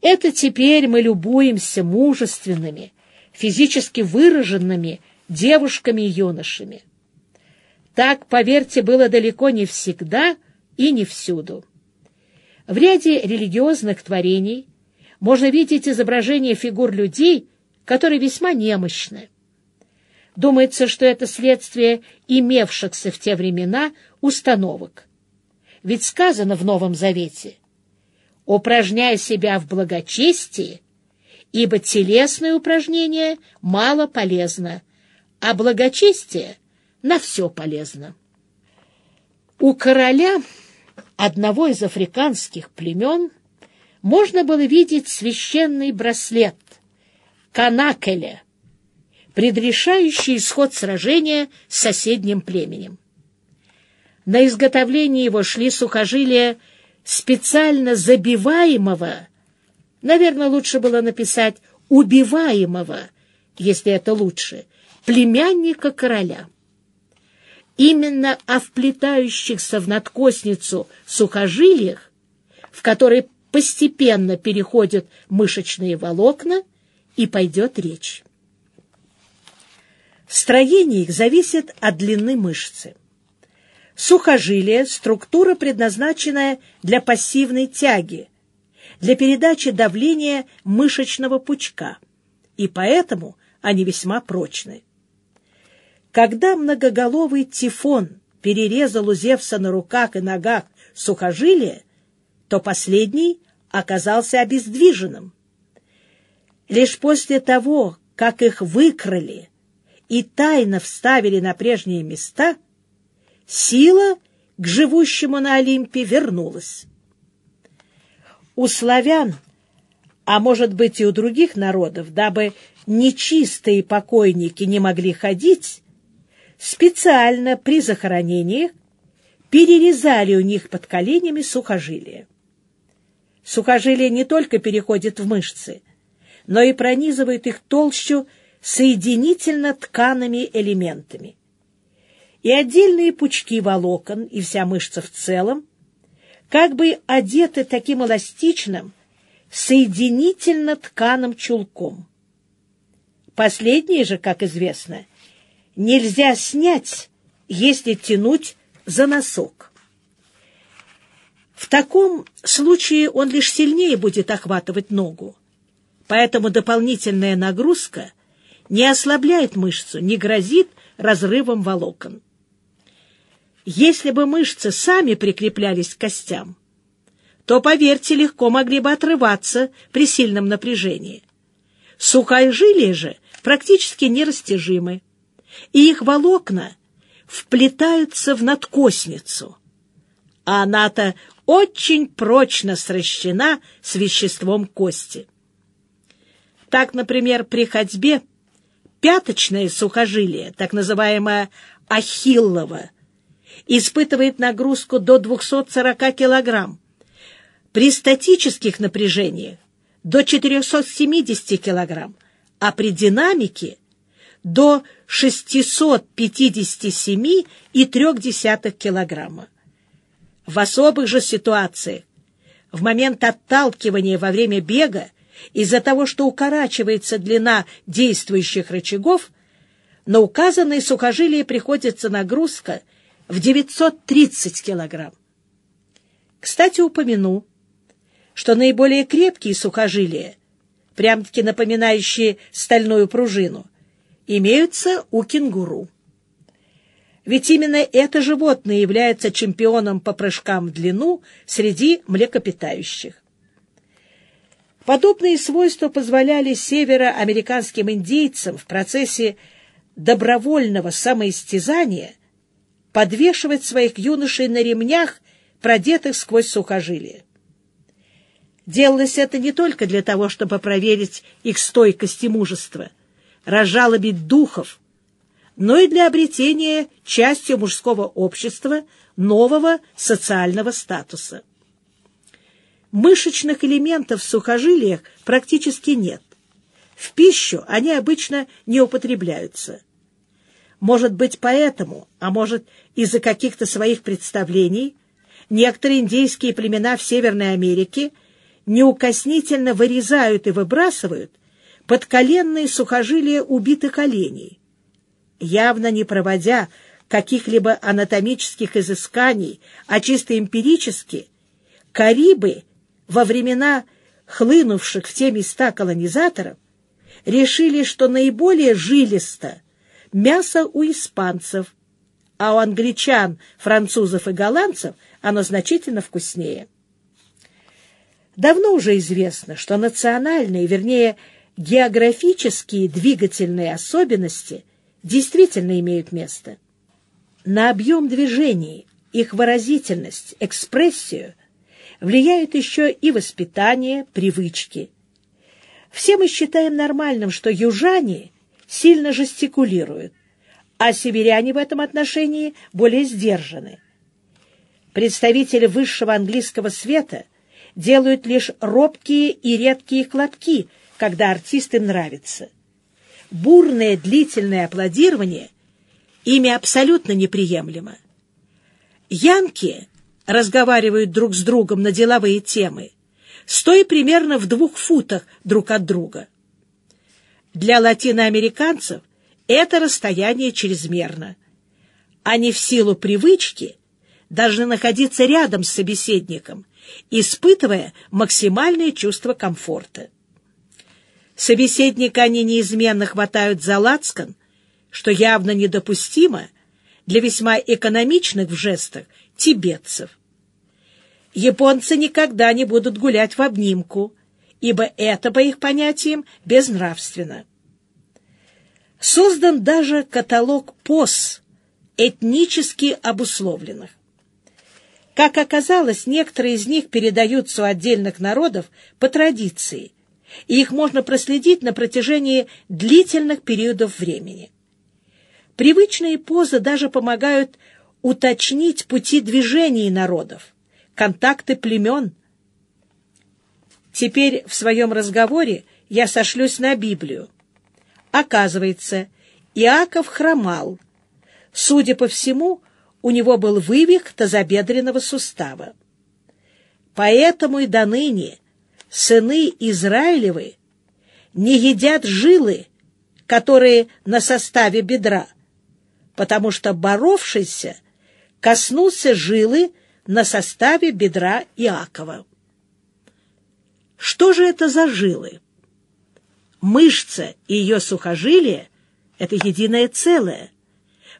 Это теперь мы любуемся мужественными, физически выраженными девушками и юношами. Так, поверьте, было далеко не всегда и не всюду. В ряде религиозных творений можно видеть изображение фигур людей, которые весьма немощны. Думается, что это следствие имевшихся в те времена установок. Ведь сказано в Новом Завете «Упражняй себя в благочестии, ибо телесное упражнение мало полезно, а благочестие на все полезно». У короля одного из африканских племен можно было видеть священный браслет канакеля, предрешающий исход сражения с соседним племенем. На изготовление его шли сухожилия специально забиваемого, наверное, лучше было написать убиваемого, если это лучше, племянника короля. Именно о вплетающихся в надкосницу сухожилиях, в которые постепенно переходят мышечные волокна, и пойдет речь. Строение их зависит от длины мышцы. Сухожилие – структура, предназначенная для пассивной тяги, для передачи давления мышечного пучка, и поэтому они весьма прочны. Когда многоголовый тифон перерезал у Зевса на руках и ногах сухожилие, то последний оказался обездвиженным. Лишь после того, как их выкрали и тайно вставили на прежние места, сила к живущему на Олимпе вернулась. У славян, а может быть и у других народов, дабы нечистые покойники не могли ходить, специально при захоронениях перерезали у них под коленями сухожилия. Сухожилие не только переходит в мышцы, но и пронизывает их толщу соединительно-тканными элементами. И отдельные пучки волокон, и вся мышца в целом, как бы одеты таким эластичным, соединительно-тканым чулком. Последнее же, как известно, нельзя снять, если тянуть за носок. В таком случае он лишь сильнее будет охватывать ногу, поэтому дополнительная нагрузка не ослабляет мышцу, не грозит разрывом волокон. Если бы мышцы сами прикреплялись к костям, то, поверьте, легко могли бы отрываться при сильном напряжении. Сухожилия же практически нерастяжимы и их волокна вплетаются в надкосницу. А она-то очень прочно сращена с веществом кости. Так, например, при ходьбе пяточное сухожилие, так называемое ахиллово, испытывает нагрузку до 240 кг. При статических напряжениях до 470 кг, а при динамике до 657,3 килограмма. В особых же ситуациях, в момент отталкивания во время бега, из-за того, что укорачивается длина действующих рычагов, на указанные сухожилия приходится нагрузка в 930 килограмм. Кстати, упомяну, что наиболее крепкие сухожилия, прям-таки напоминающие стальную пружину, имеются у кенгуру. Ведь именно это животное является чемпионом по прыжкам в длину среди млекопитающих. Подобные свойства позволяли североамериканским индейцам в процессе добровольного самоистязания подвешивать своих юношей на ремнях, продетых сквозь сухожилия. Делалось это не только для того, чтобы проверить их стойкость и мужество – разжалобить духов, но и для обретения частью мужского общества нового социального статуса. Мышечных элементов в сухожилиях практически нет. В пищу они обычно не употребляются. Может быть, поэтому, а может, из-за каких-то своих представлений, некоторые индейские племена в Северной Америке неукоснительно вырезают и выбрасывают подколенные сухожилия убитых оленей, явно не проводя каких-либо анатомических изысканий, а чисто эмпирически, Карибы во времена хлынувших в те места колонизаторов решили, что наиболее жилисто мясо у испанцев, а у англичан, французов и голландцев оно значительно вкуснее. Давно уже известно, что национальные, вернее, географические двигательные особенности действительно имеют место. На объем движений, их выразительность, экспрессию влияют еще и воспитание, привычки. Все мы считаем нормальным, что южане сильно жестикулируют, а северяне в этом отношении более сдержаны. Представители высшего английского света делают лишь робкие и редкие хлопки, когда артист им нравится. Бурное длительное аплодирование ими абсолютно неприемлемо. Янки разговаривают друг с другом на деловые темы, стоя примерно в двух футах друг от друга. Для латиноамериканцев это расстояние чрезмерно. Они в силу привычки должны находиться рядом с собеседником, испытывая максимальное чувство комфорта. Собеседника они неизменно хватают за лацкан, что явно недопустимо для весьма экономичных в жестах тибетцев. Японцы никогда не будут гулять в обнимку, ибо это, по их понятиям, безнравственно. Создан даже каталог поз, этнически обусловленных. Как оказалось, некоторые из них передаются у отдельных народов по традиции, и их можно проследить на протяжении длительных периодов времени. Привычные позы даже помогают уточнить пути движений народов, контакты племен. Теперь в своем разговоре я сошлюсь на Библию. Оказывается, Иаков хромал. Судя по всему, у него был вывих тазобедренного сустава. Поэтому и до ныне сыны Израилевы не едят жилы, которые на составе бедра, потому что боровшийся коснулся жилы на составе бедра Иакова. Что же это за жилы? Мышца и ее сухожилие — это единое целое,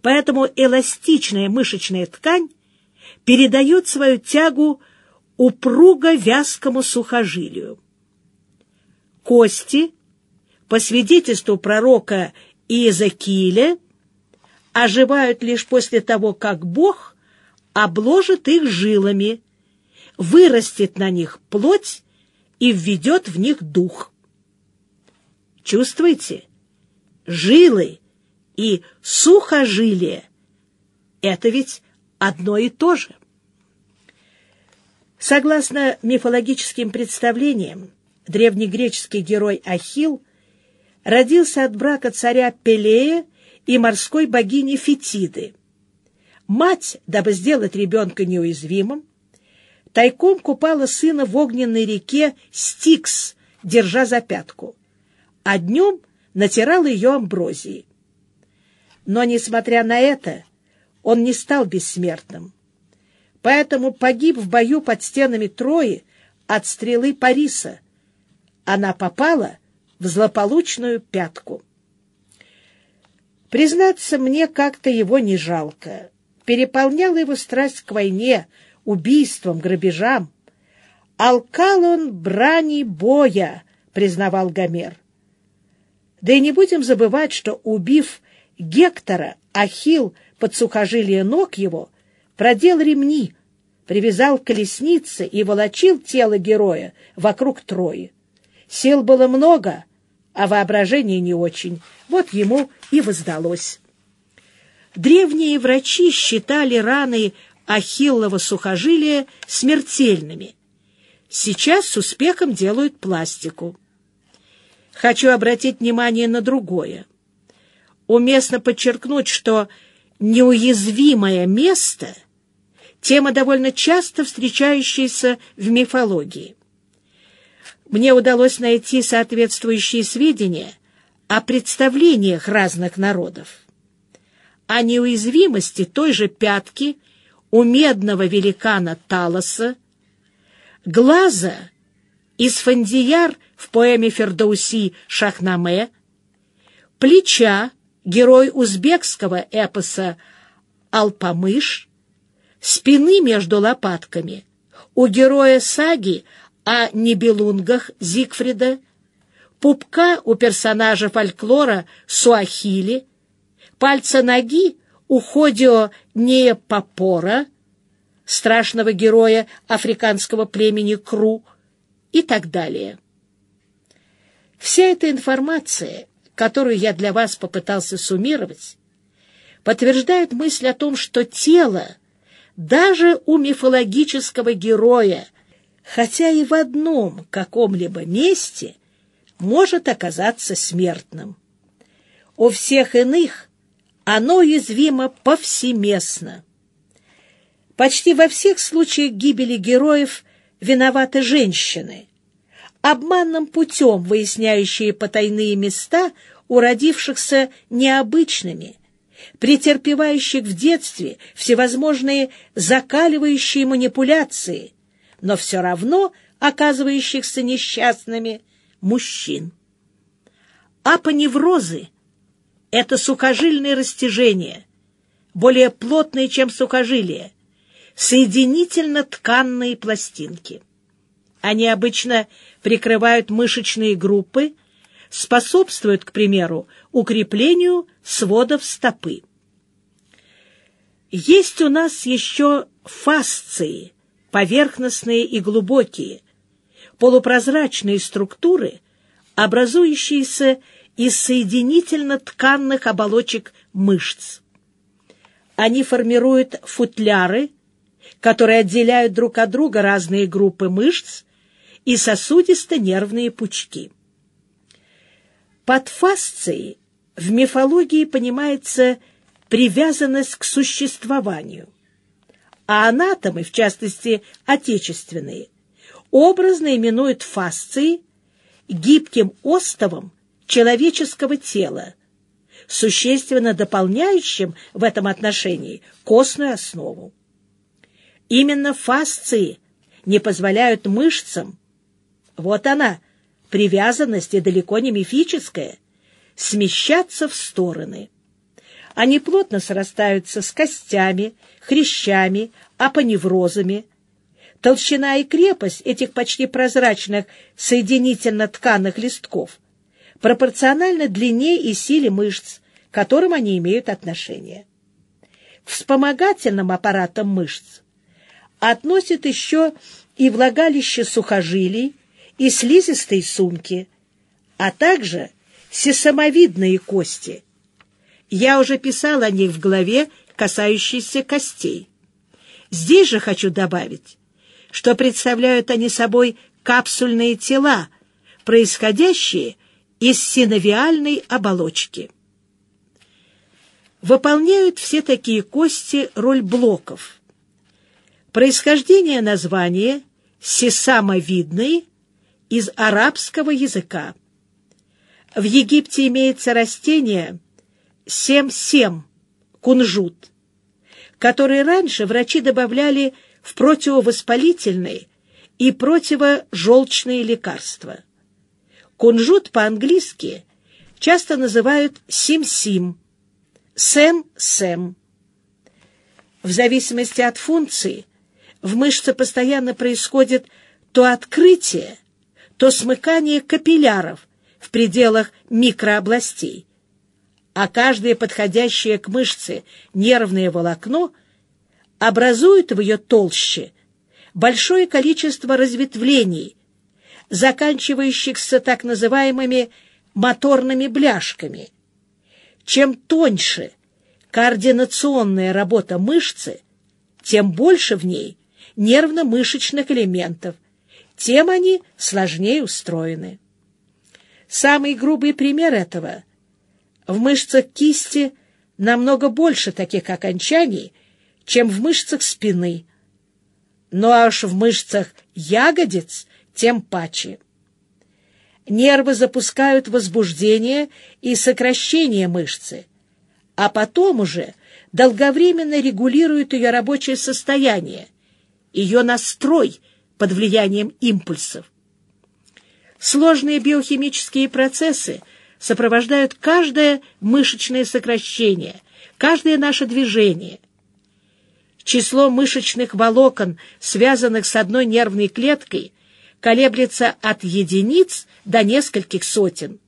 поэтому эластичная мышечная ткань передает свою тягу упруго-вязкому сухожилию. Кости, по свидетельству пророка Иезекииля, оживают лишь после того, как Бог обложит их жилами, вырастет на них плоть и введет в них дух. Чувствуете? Жилы и сухожилие — это ведь одно и то же. Согласно мифологическим представлениям, древнегреческий герой Ахилл родился от брака царя Пелея и морской богини Фетиды. Мать, дабы сделать ребенка неуязвимым, тайком купала сына в огненной реке Стикс, держа за пятку, а днем натирала ее амброзией. Но, несмотря на это, он не стал бессмертным поэтому погиб в бою под стенами Трои от стрелы Париса. Она попала в злополучную пятку. Признаться, мне как-то его не жалко. Переполняла его страсть к войне, убийствам, грабежам. «Алкал он брани боя», — признавал Гомер. Да и не будем забывать, что, убив Гектора, Ахилл под сухожилие ног его — продел ремни, привязал к колеснице и волочил тело героя вокруг Трои. Сил было много, а воображение не очень. Вот ему и воздалось. Древние врачи считали раны ахиллова сухожилия смертельными. Сейчас с успехом делают пластику. Хочу обратить внимание на другое. Уместно подчеркнуть, что неуязвимое место — тема довольно часто встречающаяся в мифологии. мне удалось найти соответствующие сведения о представлениях разных народов. О неуязвимости той же пятки у медного великана Талоса, глаза из фандияр в поэме Фердауси «Шахнаме», плеча, герой узбекского эпоса «Алпамыш», спины между лопатками. У героя саги о Нибелунгах Зигфрида, пупка у персонажа фольклора Суахили, пальца ноги у Ходио Неепапора, страшного героя африканского племени Кру и так далее. Вся эта информация, которую я для вас попытался суммировать, подтверждает мысль о том, что тело даже у мифологического героя, хотя и в одном каком-либо месте, может оказаться смертным. У всех иных оно уязвимо повсеместно. Почти во всех случаях гибели героев виноваты женщины, обманным путем выясняющие потайные места у родившихся необычными, претерпевающих в детстве всевозможные закаливающие манипуляции, но все равно оказывающихся несчастными мужчин. Апоневрозы — это сухожильные растяжения, более плотные, чем сухожилия, соединительно-тканные пластинки. Они обычно прикрывают мышечные группы, способствуют, к примеру, укреплению сводов стопы. Есть у нас еще фасции, поверхностные и глубокие, полупрозрачные структуры, образующиеся из соединительно-тканных оболочек мышц. Они формируют футляры, которые отделяют друг от друга разные группы мышц и сосудисто-нервные пучки. Под фасцией в мифологии понимается привязанность к существованию, а анатомы, в частности отечественные, образно именуют фасцией гибким остовом человеческого тела, существенно дополняющим в этом отношении костную основу. Именно фасции не позволяют мышцам, вот она, привязанность и далеко не мифическая, смещаться в стороны. Они плотно срастаются с костями, хрящами, апоневрозами. Толщина и крепость этих почти прозрачных соединительно-тканных листков пропорциональна длине и силе мышц, к которым они имеют отношение. Вспомогательным аппаратом мышц относят еще и влагалище сухожилий, и слизистые сумки, а также сесамовидные кости. Я уже писал о них в главе, касающейся костей. Здесь же хочу добавить, что представляют они собой капсульные тела, происходящие из синовиальной оболочки. Выполняют все такие кости роль блоков. Происхождение названия «сесамовидные» из арабского языка. В Египте имеется растение сем-сем, кунжут, который раньше врачи добавляли в противовоспалительные и противожелчные лекарства. Кунжут по-английски часто называют сим-сим, сэм-сэм. В зависимости от функции в мышце постоянно происходит то открытие, то смыкание капилляров в пределах микрообластей, а каждое подходящее к мышце нервное волокно образует в ее толще большое количество разветвлений, заканчивающихся так называемыми моторными бляшками. Чем тоньше координационная работа мышцы, тем больше в ней нервно-мышечных элементов – тем они сложнее устроены. Самый грубый пример этого — в мышцах кисти намного больше таких окончаний, чем в мышцах спины. Ну а уж в мышцах ягодиц тем паче. Нервы запускают возбуждение и сокращение мышцы, а потом уже долговременно регулируют ее рабочее состояние, ее настрой под влиянием импульсов. Сложные биохимические процессы сопровождают каждое мышечное сокращение, каждое наше движение. Число мышечных волокон, связанных с одной нервной клеткой, колеблется от единиц до нескольких сотен.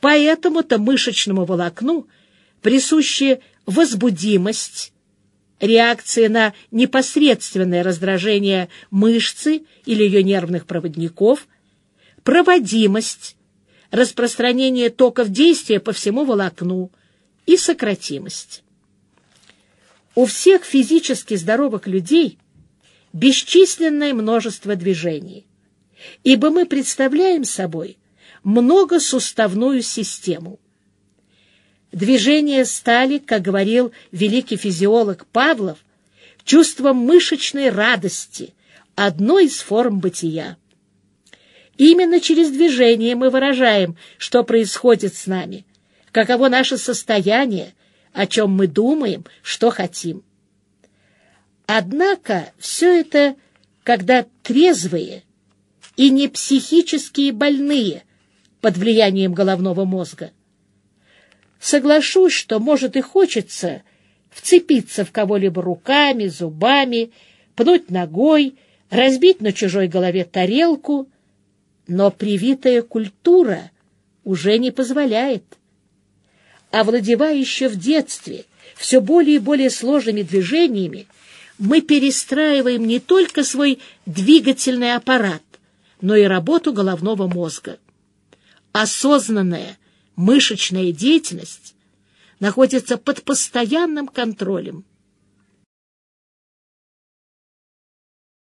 Поэтому-то мышечному волокну присущи возбудимость, реакция на непосредственное раздражение мышцы или ее нервных проводников, проводимость, распространение токов действия по всему волокну и сократимость. У всех физически здоровых людей бесчисленное множество движений, ибо мы представляем собой многосуставную систему. Движения стали, как говорил великий физиолог Павлов, чувством мышечной радости, одной из форм бытия. Именно через движение мы выражаем, что происходит с нами, каково наше состояние, о чем мы думаем, что хотим. Однако все это, когда трезвые и не психические больные под влиянием головного мозга. Соглашусь, что, может, и хочется вцепиться в кого-либо руками, зубами, пнуть ногой, разбить на чужой голове тарелку, но привитая культура уже не позволяет. Овладевая еще в детстве все более и более сложными движениями, мы перестраиваем не только свой двигательный аппарат, но и работу головного мозга. Осознанная мышечная деятельность находится под постоянным контролем.